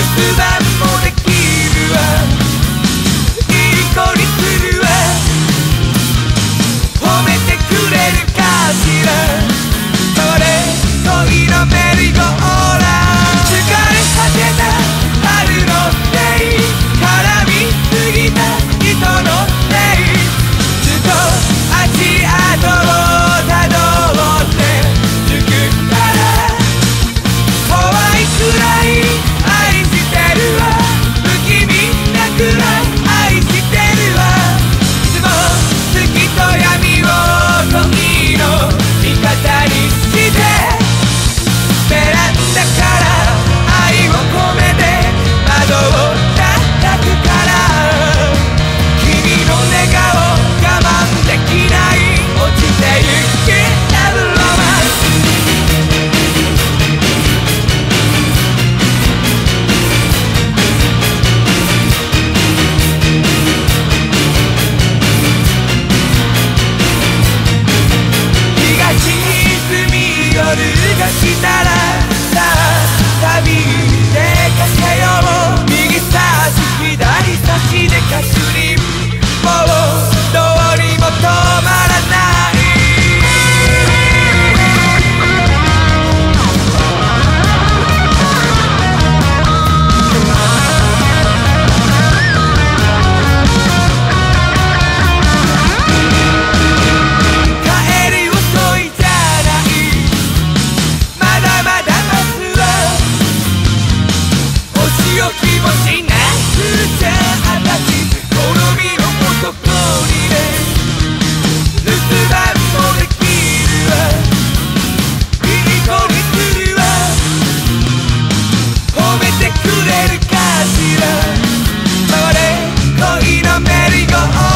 the through that 夜が来たらさ旅 merry-go-round